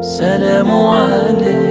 سلام عليكم